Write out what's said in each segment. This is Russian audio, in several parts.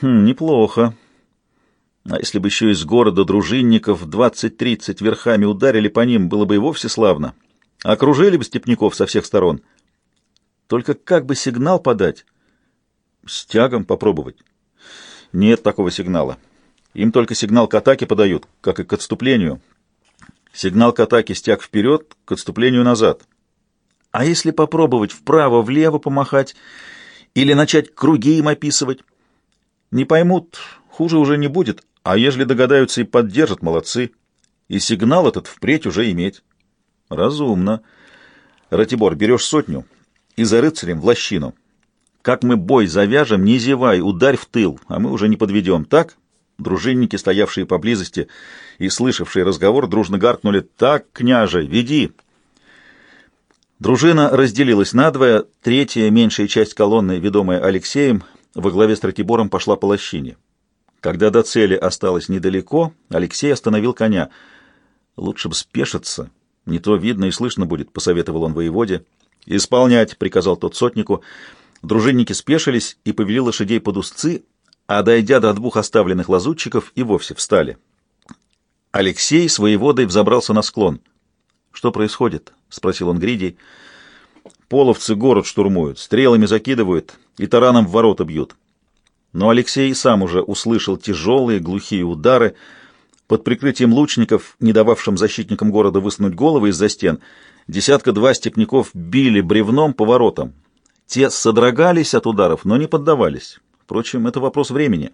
Хм, неплохо. А если бы еще из города дружинников двадцать-тридцать верхами ударили по ним, было бы и вовсе славно. Окружили бы степняков со всех сторон. Только как бы сигнал подать? С тягом попробовать. Нет такого сигнала. Им только сигнал к атаке подают, как и к отступлению. Сигнал к атаке стяг вперед, к отступлению назад. А если попробовать вправо-влево помахать или начать круги им описывать? Не поймут, хуже уже не будет, а ежели догадаются и поддержат, молодцы. И сигнал этот впредь уже иметь. Разумно. Ратибор, берешь сотню и за рыцарем в лощину. Как мы бой завяжем, не зевай, ударь в тыл, а мы уже не подведем, так? Дружинники, стоявшие поблизости и слышавшие разговор, дружно гаркнули «Так, княже, веди!» Дружина разделилась надвое, третья, меньшая часть колонны, ведомая Алексеем, во главе с Ратибором пошла по лощине. Когда до цели осталось недалеко, Алексей остановил коня. «Лучше бы спешиться, не то видно и слышно будет», — посоветовал он воеводе. «Исполнять», — приказал тот сотнику. Дружинники спешились и повели лошадей под узцы, а, дойдя до двух оставленных лазутчиков, и вовсе встали. Алексей с воеводой взобрался на склон. «Что происходит?» — спросил он Гридий. «Половцы город штурмуют, стрелами закидывают и тараном в ворота бьют». Но Алексей сам уже услышал тяжелые глухие удары. Под прикрытием лучников, не дававшим защитникам города высунуть головы из-за стен, десятка-два степняков били бревном по воротам. Те содрогались от ударов, но не поддавались. Впрочем, это вопрос времени.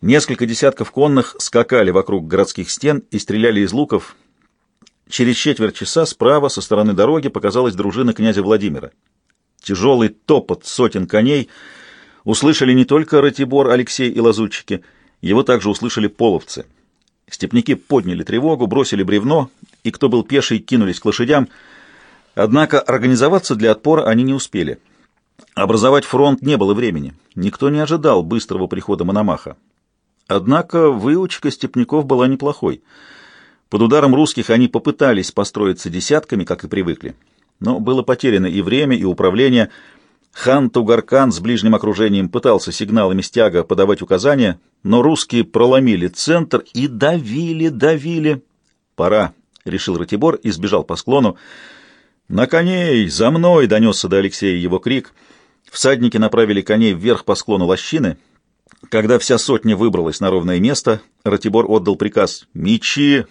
Несколько десятков конных скакали вокруг городских стен и стреляли из луков, Через четверть часа справа, со стороны дороги, показалась дружина князя Владимира. Тяжелый топот сотен коней услышали не только Ратибор, Алексей и лазутчики, его также услышали половцы. Степняки подняли тревогу, бросили бревно, и кто был пеший, кинулись к лошадям. Однако организоваться для отпора они не успели. Образовать фронт не было времени. Никто не ожидал быстрого прихода Мономаха. Однако выучка степняков была неплохой — под ударом русских они попытались построиться десятками, как и привыкли. Но было потеряно и время, и управление. Хан Тугаркан с ближним окружением пытался сигналами стяга подавать указания, но русские проломили центр и давили, давили. «Пора», — решил Ратибор и сбежал по склону. «На коней! За мной!» — донесся до Алексея его крик. Всадники направили коней вверх по склону лощины. Когда вся сотня выбралась на ровное место, Ратибор отдал приказ «Мечи!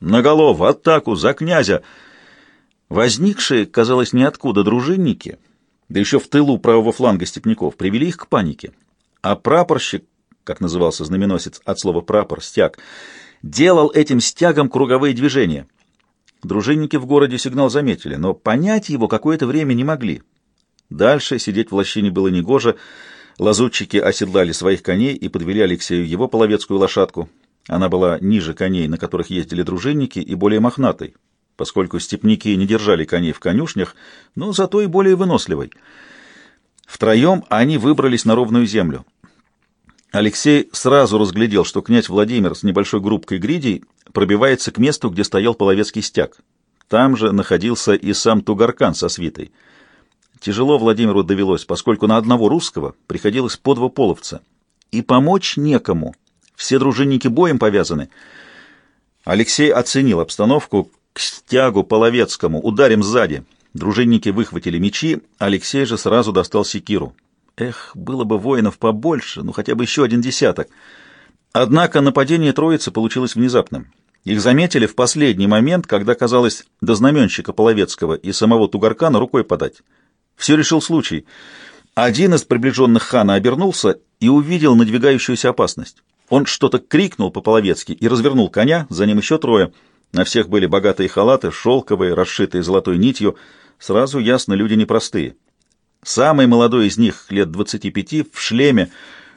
Наголов, атаку, за князя!» Возникшие, казалось, ниоткуда дружинники, да еще в тылу правого фланга степняков, привели их к панике. А прапорщик, как назывался знаменосец от слова «прапор», «стяг», делал этим стягом круговые движения. Дружинники в городе сигнал заметили, но понять его какое-то время не могли. Дальше сидеть в лощине было негоже, лазутчики оседлали своих коней и подвели Алексею его половецкую лошадку. Она была ниже коней, на которых ездили дружинники, и более мохнатой, поскольку степняки не держали коней в конюшнях, но зато и более выносливой. Втроем они выбрались на ровную землю. Алексей сразу разглядел, что князь Владимир с небольшой группкой гридей пробивается к месту, где стоял половецкий стяг. Там же находился и сам Тугаркан со свитой. Тяжело Владимиру довелось, поскольку на одного русского приходилось по два половца. И помочь некому — все дружинники боем повязаны. Алексей оценил обстановку. К стягу половецкому ударим сзади. Дружинники выхватили мечи, Алексей же сразу достал секиру. Эх, было бы воинов побольше, ну хотя бы еще один десяток. Однако нападение троицы получилось внезапным. Их заметили в последний момент, когда казалось до знаменщика Половецкого и самого Тугаркана рукой подать. Все решил случай. Один из приближенных хана обернулся и увидел надвигающуюся опасность. Он что-то крикнул по-половецки и развернул коня, за ним еще трое. На всех были богатые халаты, шелковые, расшитые золотой нитью. Сразу ясно, люди непростые. Самый молодой из них, лет двадцати пяти, в шлеме,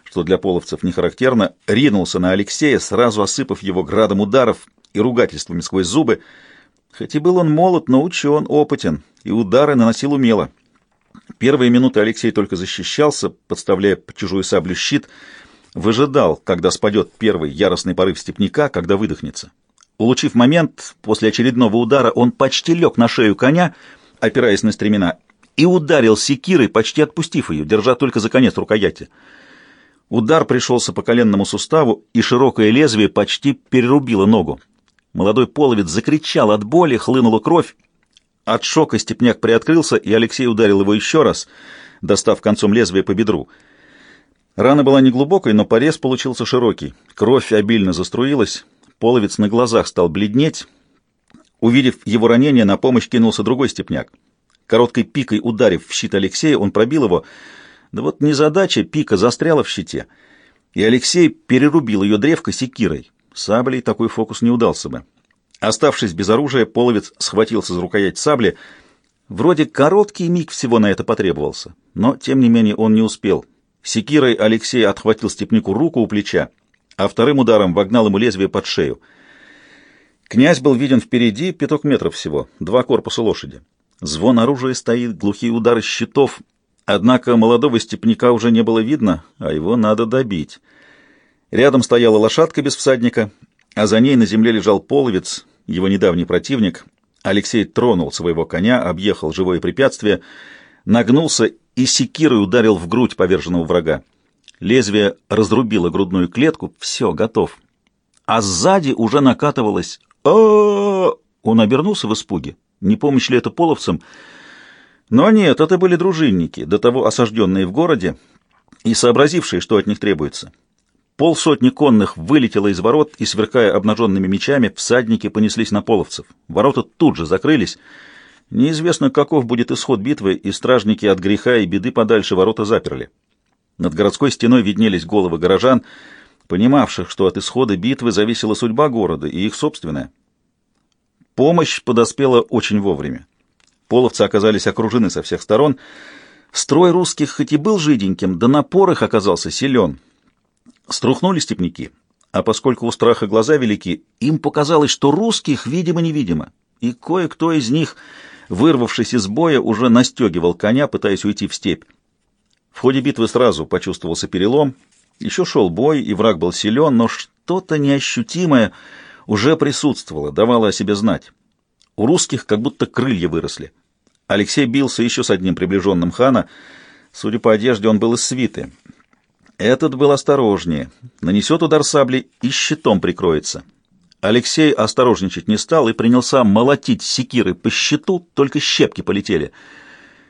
что для половцев не характерно, ринулся на Алексея, сразу осыпав его градом ударов и ругательствами сквозь зубы. Хоть и был он молод, но учен, опытен, и удары наносил умело. Первые минуты Алексей только защищался, подставляя по чужую саблю щит — выжидал, когда спадет первый яростный порыв степняка, когда выдохнется. Улучив момент, после очередного удара он почти лег на шею коня, опираясь на стремена, и ударил секирой, почти отпустив ее, держа только за конец рукояти. Удар пришелся по коленному суставу, и широкое лезвие почти перерубило ногу. Молодой половец закричал от боли, хлынула кровь. От шока степняк приоткрылся, и Алексей ударил его еще раз, достав концом лезвия по бедру. Рана была неглубокой, но порез получился широкий. Кровь обильно заструилась, половец на глазах стал бледнеть. Увидев его ранение, на помощь кинулся другой степняк. Короткой пикой ударив в щит Алексея, он пробил его. Да вот незадача, пика застряла в щите, и Алексей перерубил ее древко секирой. Саблей такой фокус не удался бы. Оставшись без оружия, половец схватился за рукоять сабли. Вроде короткий миг всего на это потребовался, но, тем не менее, он не успел. Секирой Алексей отхватил степнику руку у плеча, а вторым ударом вогнал ему лезвие под шею. Князь был виден впереди пяток метров всего, два корпуса лошади. Звон оружия стоит, глухие удары щитов. Однако молодого степняка уже не было видно, а его надо добить. Рядом стояла лошадка без всадника, а за ней на земле лежал половец, его недавний противник. Алексей тронул своего коня, объехал живое препятствие, нагнулся и секирой ударил в грудь поверженного врага. Лезвие разрубило грудную клетку, все, готов. А сзади уже накатывалось а, Он обернулся в испуге. Не помощь ли это половцам? Но нет, это были дружинники, до того осажденные в городе и сообразившие, что от них требуется. Полсотни конных вылетело из ворот, и, сверкая обнаженными мечами, всадники понеслись на половцев. Ворота тут же закрылись. Неизвестно, каков будет исход битвы, и стражники от греха и беды подальше ворота заперли. Над городской стеной виднелись головы горожан, понимавших, что от исхода битвы зависела судьба города и их собственная. Помощь подоспела очень вовремя. Половцы оказались окружены со всех сторон. Строй русских хоть и был жиденьким, да напор их оказался силен. Струхнули степняки, а поскольку у страха глаза велики, им показалось, что русских видимо-невидимо, и кое-кто из них, вырвавшись из боя, уже настегивал коня, пытаясь уйти в степь. В ходе битвы сразу почувствовался перелом, еще шел бой, и враг был силен, но что-то неощутимое — уже присутствовала, давала о себе знать. У русских как будто крылья выросли. Алексей бился еще с одним приближенным хана. Судя по одежде, он был из свиты. Этот был осторожнее. Нанесет удар сабли и щитом прикроется. Алексей осторожничать не стал и принялся молотить секиры по щиту, только щепки полетели.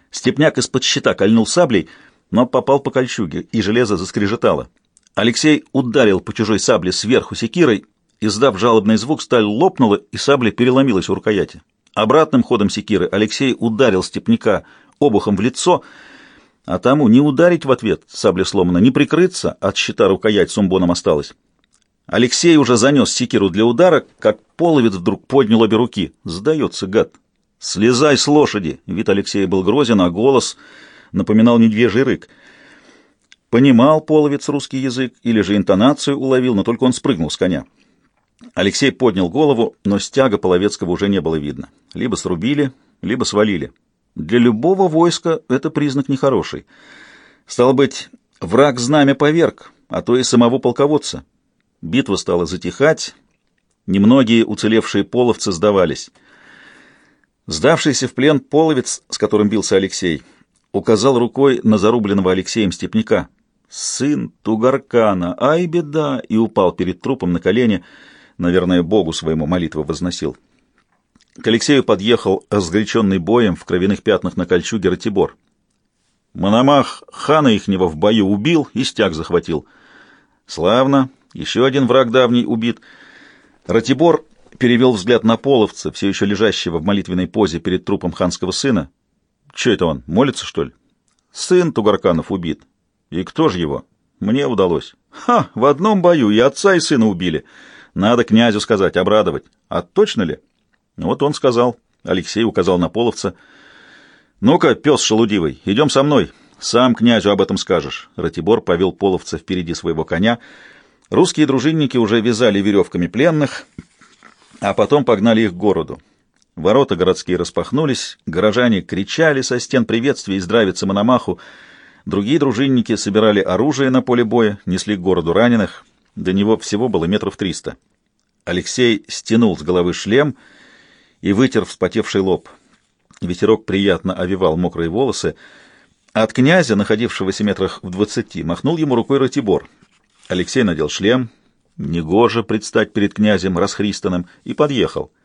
Степняк из-под щита кольнул саблей, но попал по кольчуге, и железо заскрежетало. Алексей ударил по чужой сабле сверху секирой, Издав жалобный звук, сталь лопнула, и сабля переломилась у рукояти. Обратным ходом секиры Алексей ударил степняка обухом в лицо, а тому не ударить в ответ, сабля сломана, не прикрыться, от щита рукоять с умбоном осталась. Алексей уже занес секиру для удара, как половец вдруг поднял обе руки. Сдается, гад. «Слезай с лошади!» Вид Алексея был грозен, а голос напоминал медвежий рык. Понимал половец русский язык или же интонацию уловил, но только он спрыгнул с коня. Алексей поднял голову, но стяга Половецкого уже не было видно. Либо срубили, либо свалили. Для любого войска это признак нехороший. Стало быть, враг знамя поверг, а то и самого полководца. Битва стала затихать, немногие уцелевшие половцы сдавались. Сдавшийся в плен половец, с которым бился Алексей, указал рукой на зарубленного Алексеем степняка. «Сын Тугаркана! Ай, беда!» и упал перед трупом на колени — Наверное, Богу своему молитву возносил. К Алексею подъехал разгоряченный боем в кровяных пятнах на кольчуге Ратибор. Мономах хана ихнего в бою убил и стяг захватил. Славно, еще один враг давний убит. Ратибор перевел взгляд на половца, все еще лежащего в молитвенной позе перед трупом ханского сына. Че это он, молится, что ли? Сын Тугарканов убит. И кто же его? Мне удалось. Ха, в одном бою и отца, и сына убили. Надо князю сказать, обрадовать. А точно ли? Вот он сказал. Алексей указал на половца. Ну-ка, пес шелудивый, идем со мной. Сам князю об этом скажешь. Ратибор повел половца впереди своего коня. Русские дружинники уже вязали веревками пленных, а потом погнали их к городу. Ворота городские распахнулись, горожане кричали со стен приветствия и здравица Мономаху. Другие дружинники собирали оружие на поле боя, несли к городу раненых — до него всего было метров триста. Алексей стянул с головы шлем и вытер вспотевший лоб. Ветерок приятно овивал мокрые волосы. От князя, находившегося метрах в двадцати, махнул ему рукой Ратибор. Алексей надел шлем, негоже предстать перед князем расхристанным, и подъехал —